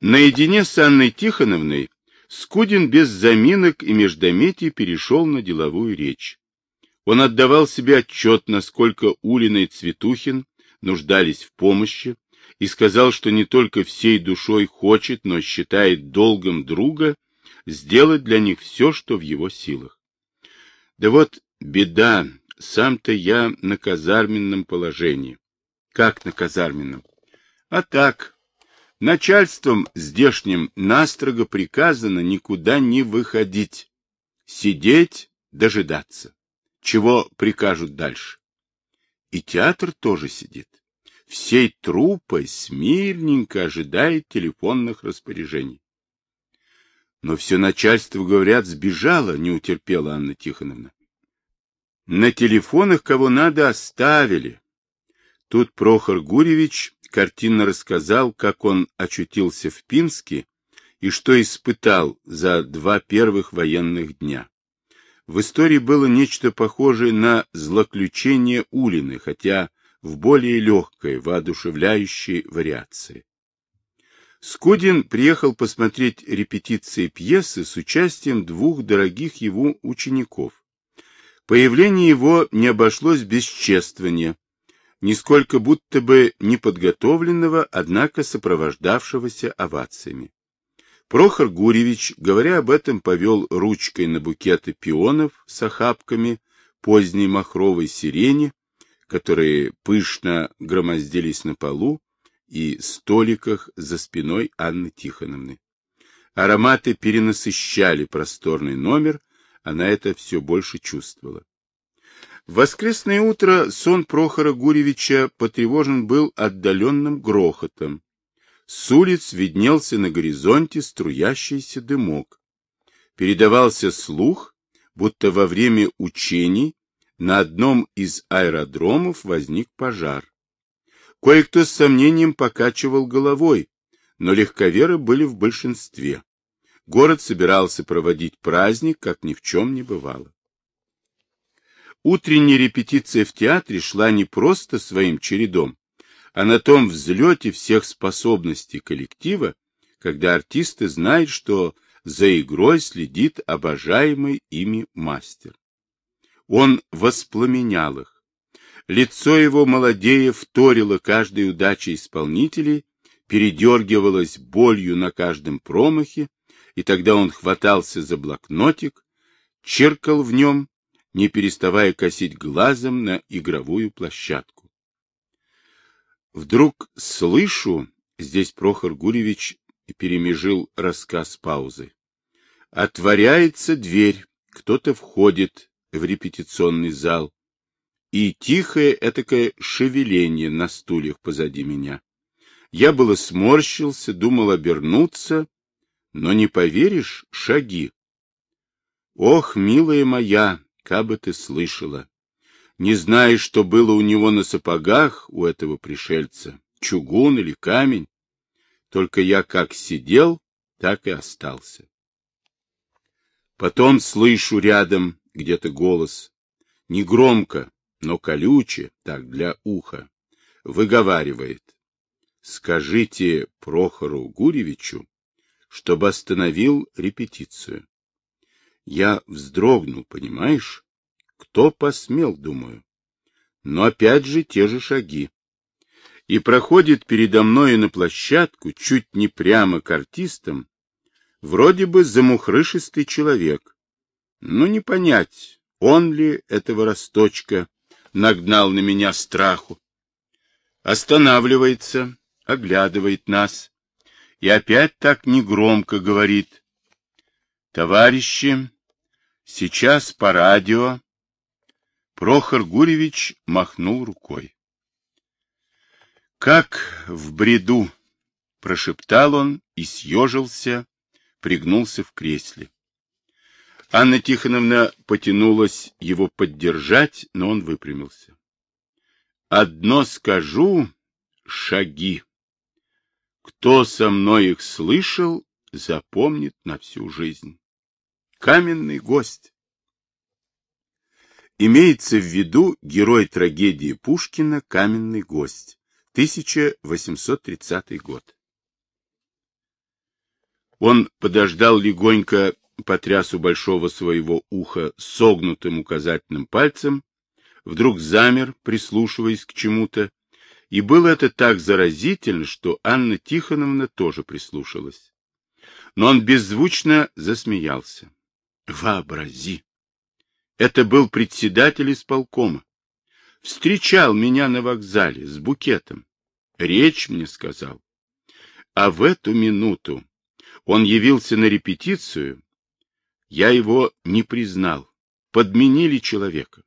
Наедине с Анной Тихоновной Скудин без заминок и междометий перешел на деловую речь. Он отдавал себе отчет, насколько Улина и Цветухин нуждались в помощи, и сказал, что не только всей душой хочет, но считает долгом друга сделать для них все, что в его силах. Да вот беда, сам-то я на казарменном положении. Как на казарменном? А так, Начальством здешним настрого приказано никуда не выходить, сидеть, дожидаться. Чего прикажут дальше? И театр тоже сидит. Всей труппой смирненько ожидает телефонных распоряжений. Но все начальство, говорят, сбежало, не утерпела Анна Тихоновна. На телефонах кого надо оставили. Тут Прохор Гуревич картинно рассказал, как он очутился в Пинске и что испытал за два первых военных дня. В истории было нечто похожее на злоключение Улины, хотя в более легкой, воодушевляющей вариации. Скудин приехал посмотреть репетиции пьесы с участием двух дорогих его учеников. Появление его не обошлось без чествования, нисколько будто бы неподготовленного, однако сопровождавшегося овациями. Прохор Гуревич, говоря об этом, повел ручкой на букеты пионов с охапками поздней махровой сирени, которые пышно громоздились на полу и столиках за спиной Анны Тихоновны. Ароматы перенасыщали просторный номер, она это все больше чувствовала. В воскресное утро сон Прохора Гуревича потревожен был отдаленным грохотом. С улиц виднелся на горизонте струящийся дымок. Передавался слух, будто во время учений на одном из аэродромов возник пожар. Кое-кто с сомнением покачивал головой, но легковеры были в большинстве. Город собирался проводить праздник, как ни в чем не бывало. Утренняя репетиция в театре шла не просто своим чередом, а на том взлете всех способностей коллектива, когда артисты знают, что за игрой следит обожаемый ими мастер. Он воспламенял их. Лицо его молодее вторило каждой удаче исполнителей, передергивалось болью на каждом промахе, и тогда он хватался за блокнотик, черкал в нем не переставая косить глазом на игровую площадку. Вдруг слышу, здесь Прохор Гуревич перемежил рассказ паузы. Отворяется дверь, кто-то входит в репетиционный зал, и тихое этакое шевеление на стульях позади меня. Я было сморщился, думал обернуться, но не поверишь, шаги. Ох, милая моя, Кабы ты слышала. Не знаешь, что было у него на сапогах, у этого пришельца, чугун или камень. Только я как сидел, так и остался. Потом слышу рядом где-то голос, негромко, но колюче, так для уха, выговаривает. Скажите Прохору Гуревичу, чтобы остановил репетицию. Я вздрогнул, понимаешь? Кто посмел, думаю. Но опять же те же шаги. И проходит передо мною на площадку, чуть не прямо к артистам, вроде бы замухрышистый человек. Ну, не понять, он ли этого росточка нагнал на меня страху. Останавливается, оглядывает нас и опять так негромко говорит. Товарищи, Сейчас по радио. Прохор Гуревич махнул рукой. Как в бреду, прошептал он и съежился, пригнулся в кресле. Анна Тихоновна потянулась его поддержать, но он выпрямился. Одно скажу, шаги. Кто со мной их слышал, запомнит на всю жизнь. Каменный гость. Имеется в виду герой трагедии Пушкина «Каменный гость», 1830 год. Он подождал легонько, потряс у большого своего уха согнутым указательным пальцем, вдруг замер, прислушиваясь к чему-то, и было это так заразительно, что Анна Тихоновна тоже прислушалась. Но он беззвучно засмеялся. Вообрази! Это был председатель исполкома. Встречал меня на вокзале с букетом. Речь мне сказал. А в эту минуту он явился на репетицию. Я его не признал. Подменили человека.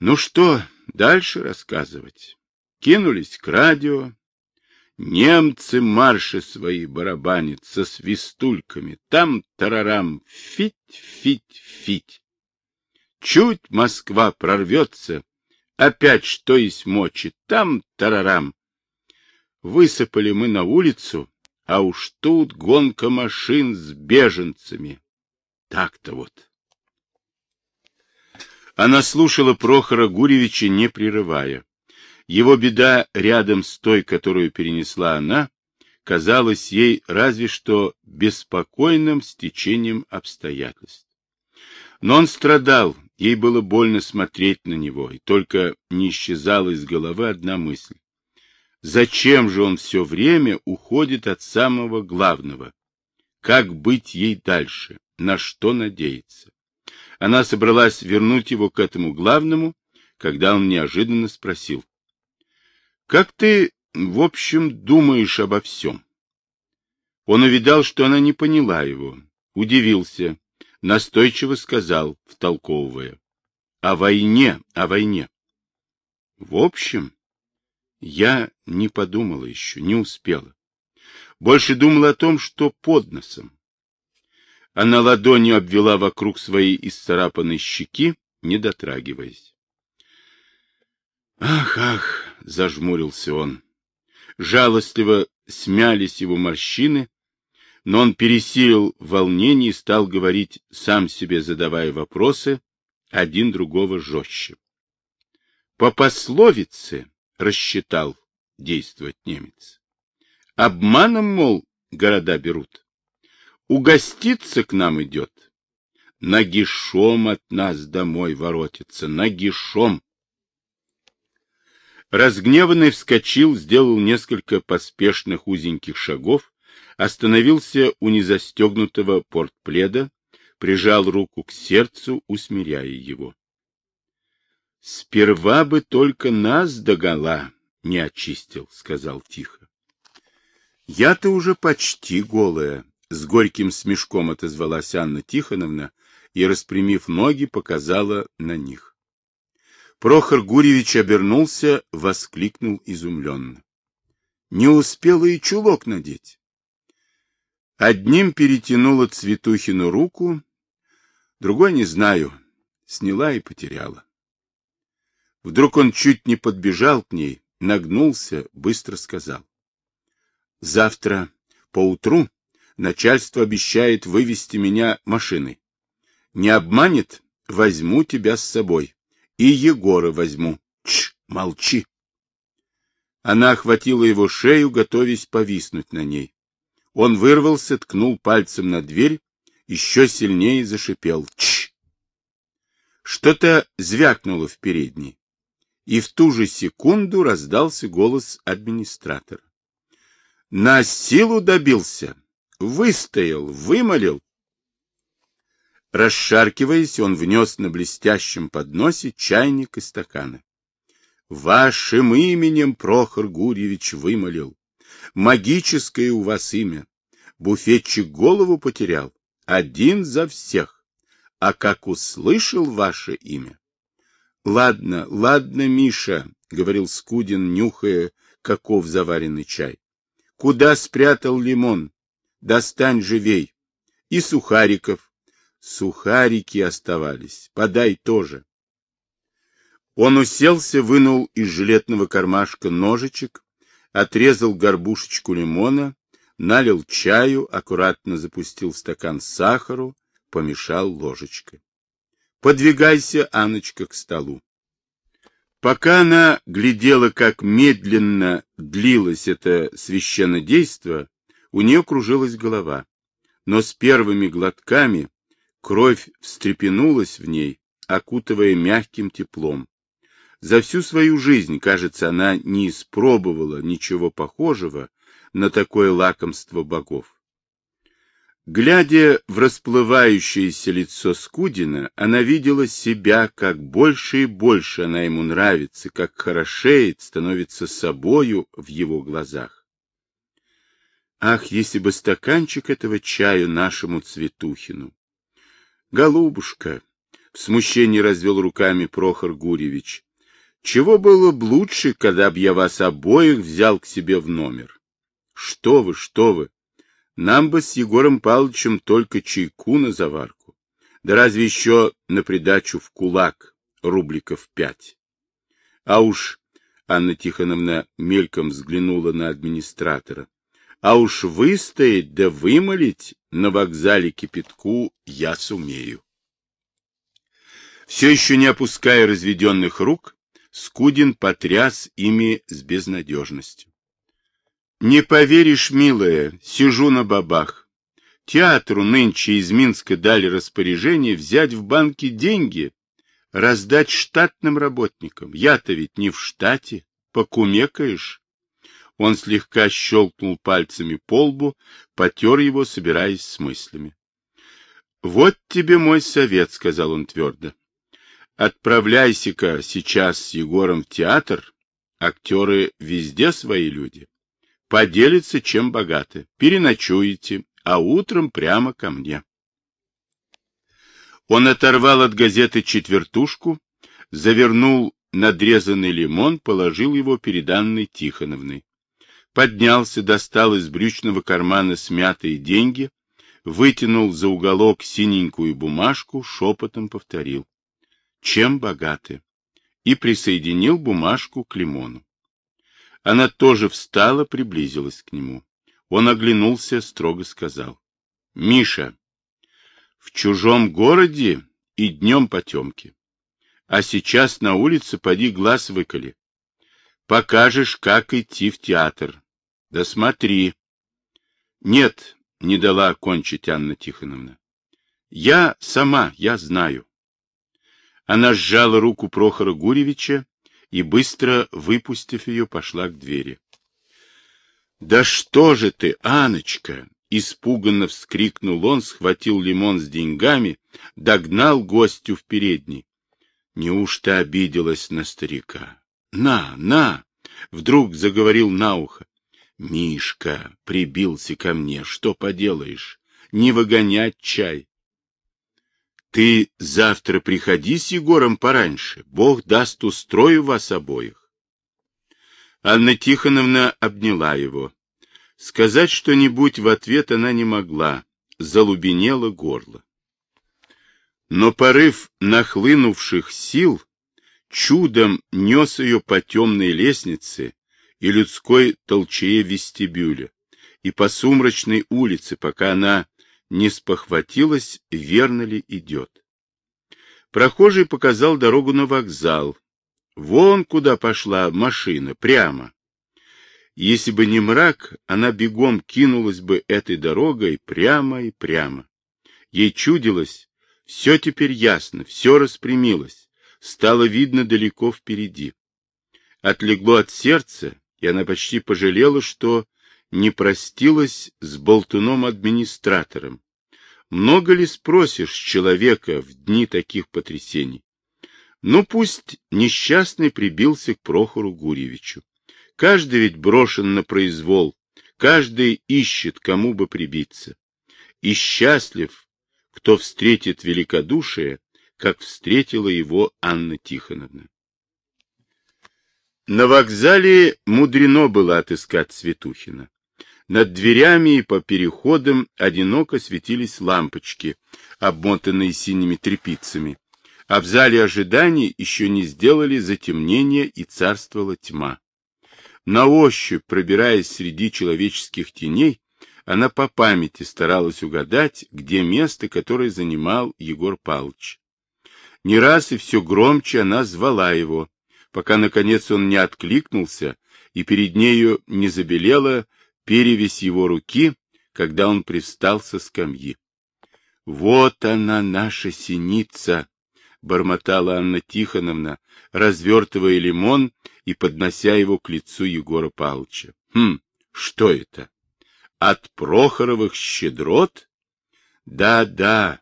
Ну что, дальше рассказывать? Кинулись к радио. Немцы марши свои барабанят со свистульками. Там тарарам, фить, фить, фить. Чуть Москва прорвется, опять что есть мочи, там тарарам. Высыпали мы на улицу, а уж тут гонка машин с беженцами. Так-то вот. Она слушала Прохора Гуревича, не прерывая. Его беда рядом с той, которую перенесла она, казалась ей разве что беспокойным стечением обстоятельств. Но он страдал, ей было больно смотреть на него, и только не исчезала из головы одна мысль. Зачем же он все время уходит от самого главного? Как быть ей дальше? На что надеяться? Она собралась вернуть его к этому главному, когда он неожиданно спросил. — Как ты, в общем, думаешь обо всем? Он увидал, что она не поняла его, удивился, настойчиво сказал, втолковывая. — О войне, о войне. — В общем, я не подумала еще, не успела. Больше думала о том, что под носом. Она ладонью обвела вокруг своей исцарапанной щеки, не дотрагиваясь. «Ах, ах!» — зажмурился он. Жалостливо смялись его морщины, но он пересилил волнение и стал говорить, сам себе задавая вопросы, один другого жестче. По пословице рассчитал действовать немец. Обманом, мол, города берут угоститься к нам идет. Нагишом от нас домой воротится, нагишом. Разгневанный вскочил, сделал несколько поспешных узеньких шагов, остановился у незастегнутого портпледа, прижал руку к сердцу, усмиряя его. — Сперва бы только нас догола не очистил, — сказал тихо. — Я-то уже почти голая, с горьким смешком отозвалась Анна Тихоновна и, распрямив ноги, показала на них. Прохор Гурьевич обернулся, воскликнул изумленно. Не успела и чулок надеть. Одним перетянула Цветухину руку, другой, не знаю, сняла и потеряла. Вдруг он чуть не подбежал к ней, нагнулся, быстро сказал. — Завтра поутру Начальство обещает вывести меня машиной. Не обманет, возьму тебя с собой. И Егора возьму. Чш, молчи. Она охватила его шею, готовясь повиснуть на ней. Он вырвался, ткнул пальцем на дверь, еще сильнее зашипел. Чш! Что-то звякнуло в передней. И в ту же секунду раздался голос администратора. На силу добился. Выстоял, вымолил. Расшаркиваясь, он внес на блестящем подносе чайник и стаканы. Вашим именем Прохор Гурьевич вымолил. Магическое у вас имя. Буфетчик голову потерял. Один за всех. А как услышал ваше имя? Ладно, ладно, Миша, — говорил Скудин, нюхая, каков заваренный чай. Куда спрятал лимон? Достань живей. И сухариков. Сухарики оставались. Подай тоже. Он уселся, вынул из жилетного кармашка ножичек, отрезал горбушечку лимона, налил чаю, аккуратно запустил стакан сахару, помешал ложечкой. Подвигайся, Аночка, к столу. Пока она глядела, как медленно длилось это священнодейство, У нее кружилась голова, но с первыми глотками кровь встрепенулась в ней, окутывая мягким теплом. За всю свою жизнь, кажется, она не испробовала ничего похожего на такое лакомство богов. Глядя в расплывающееся лицо Скудина, она видела себя, как больше и больше она ему нравится, как хорошеет, становится собою в его глазах. Ах, если бы стаканчик этого чаю нашему Цветухину! Голубушка, в смущении развел руками Прохор Гурьевич, чего было бы лучше, когда б я вас обоих взял к себе в номер? Что вы, что вы! Нам бы с Егором Павловичем только чайку на заварку. Да разве еще на придачу в кулак рубликов пять. А уж Анна Тихоновна мельком взглянула на администратора. А уж выстоять да вымолить на вокзале кипятку я сумею. Все еще не опуская разведенных рук, Скудин потряс ими с безнадежностью. Не поверишь, милая, сижу на бабах. Театру нынче из Минска дали распоряжение взять в банке деньги, раздать штатным работникам. Я-то ведь не в штате, покумекаешь. Он слегка щелкнул пальцами по лбу, потер его, собираясь с мыслями. — Вот тебе мой совет, — сказал он твердо. — Отправляйся-ка сейчас с Егором в театр. Актеры везде свои люди поделятся, чем богаты. Переночуете, а утром прямо ко мне. Он оторвал от газеты четвертушку, завернул надрезанный лимон, положил его перед Анной Тихоновной. Поднялся, достал из брючного кармана смятые деньги, вытянул за уголок синенькую бумажку, шепотом повторил. Чем богаты? И присоединил бумажку к лимону. Она тоже встала, приблизилась к нему. Он оглянулся, строго сказал. — Миша, в чужом городе и днем потемки. А сейчас на улице поди глаз выколи. Покажешь, как идти в театр. Да смотри. Нет, не дала окончить Анна Тихоновна. Я сама, я знаю. Она сжала руку Прохора Гуревича и, быстро выпустив ее, пошла к двери. — Да что же ты, Аночка! — испуганно вскрикнул он, схватил лимон с деньгами, догнал гостю в передней. Неужто обиделась на старика? — На, на! — вдруг заговорил на ухо. — Мишка прибился ко мне, что поделаешь? Не выгонять чай. Ты завтра приходи с Егором пораньше. Бог даст, устрою вас обоих. Анна Тихоновна обняла его. Сказать что-нибудь в ответ она не могла, залубенело горло. Но порыв нахлынувших сил чудом нес ее по темной лестнице и людской толчее вестибюля, и по сумрачной улице, пока она не спохватилась, верно ли идет. Прохожий показал дорогу на вокзал. Вон куда пошла машина, прямо. Если бы не мрак, она бегом кинулась бы этой дорогой прямо и прямо. Ей чудилось, все теперь ясно, все распрямилось, стало видно далеко впереди. Отлегло от сердца, и она почти пожалела, что не простилась с болтуном-администратором. Много ли спросишь человека в дни таких потрясений? Ну, пусть несчастный прибился к Прохору Гурьевичу. Каждый ведь брошен на произвол, каждый ищет, кому бы прибиться. И счастлив, кто встретит великодушие, как встретила его Анна Тихоновна. На вокзале мудрено было отыскать Светухина. Над дверями и по переходам одиноко светились лампочки, обмотанные синими тряпицами, а в зале ожиданий еще не сделали затемнение и царствовала тьма. На ощупь, пробираясь среди человеческих теней, она по памяти старалась угадать, где место, которое занимал Егор Павлович. Не раз и все громче она звала его, пока, наконец, он не откликнулся, и перед нею не забелела перевесь его руки, когда он пристал со скамьи. — Вот она, наша синица! — бормотала Анна Тихоновна, развертывая лимон и поднося его к лицу Егора Павловича. — Хм, что это? От Прохоровых щедрот? Да, да,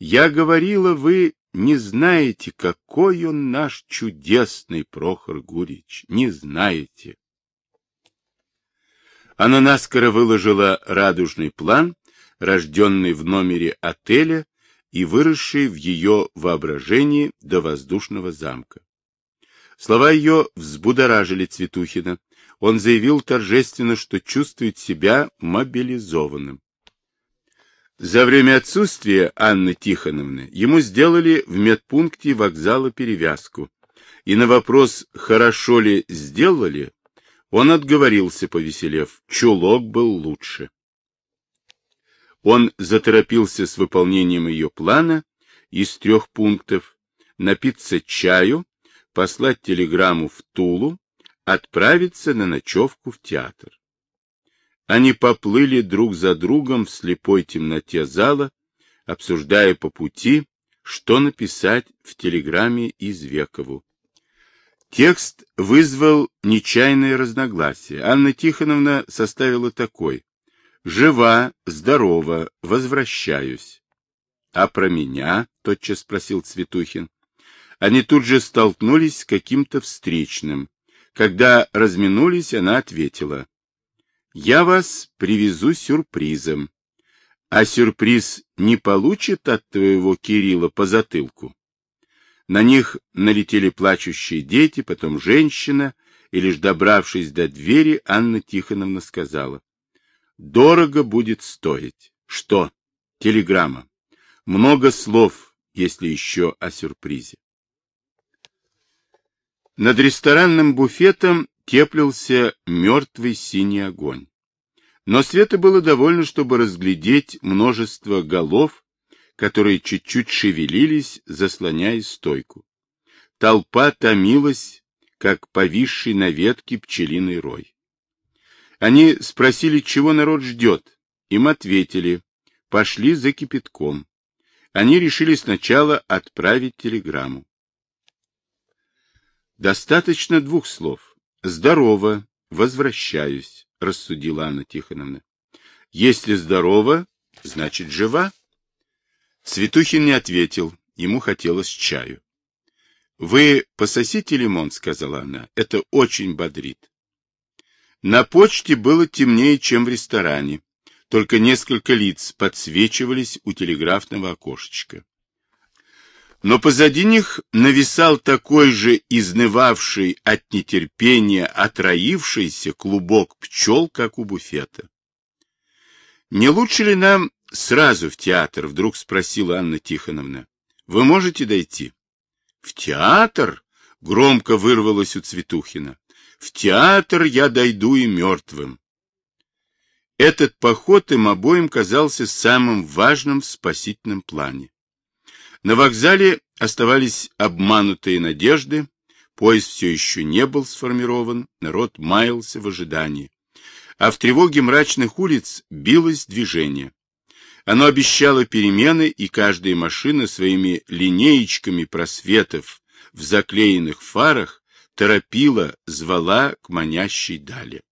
я говорила, вы не знаете, какой он наш чудесный Прохор Гурич, не знаете. Она наскоро выложила радужный план, рожденный в номере отеля и выросший в ее воображении до воздушного замка. Слова ее взбудоражили Цветухина. Он заявил торжественно, что чувствует себя мобилизованным. За время отсутствия Анны Тихоновны ему сделали в медпункте вокзала перевязку, и на вопрос, хорошо ли сделали, он отговорился, повеселев, чулок был лучше. Он заторопился с выполнением ее плана из трех пунктов напиться чаю, послать телеграмму в Тулу, отправиться на ночевку в театр. Они поплыли друг за другом в слепой темноте зала, обсуждая по пути, что написать в телеграмме из Векову. Текст вызвал нечаянное разногласие. Анна Тихоновна составила такой. «Жива, здорова, возвращаюсь». «А про меня?» — тотчас спросил Цветухин. Они тут же столкнулись с каким-то встречным. Когда разминулись, она ответила. Я вас привезу сюрпризом. А сюрприз не получит от твоего Кирилла по затылку. На них налетели плачущие дети, потом женщина, и лишь добравшись до двери, Анна Тихоновна сказала. Дорого будет стоить. Что? Телеграмма. Много слов, если еще о сюрпризе. Над ресторанным буфетом теплился мертвый синий огонь. Но света было довольно, чтобы разглядеть множество голов, которые чуть-чуть шевелились, заслоняя стойку. Толпа томилась, как повисший на ветке пчелиный рой. Они спросили, чего народ ждет. Им ответили, пошли за кипятком. Они решили сначала отправить телеграмму. Достаточно двух слов. Здорово, возвращаюсь, рассудила Анна Тихоновна. Если здорово, значит жива. Цветухин не ответил, ему хотелось чаю. Вы пососите лимон, сказала она, это очень бодрит. На почте было темнее, чем в ресторане, только несколько лиц подсвечивались у телеграфного окошечка но позади них нависал такой же изнывавший от нетерпения отроившийся клубок пчел, как у буфета. «Не лучше ли нам сразу в театр?» — вдруг спросила Анна Тихоновна. «Вы можете дойти?» «В театр?» — громко вырвалось у Цветухина. «В театр я дойду и мертвым». Этот поход им обоим казался самым важным в спасительном плане. На вокзале оставались обманутые надежды, поезд все еще не был сформирован, народ маялся в ожидании. А в тревоге мрачных улиц билось движение. Оно обещало перемены, и каждая машина своими линеечками просветов в заклеенных фарах торопила, звала к манящей дали.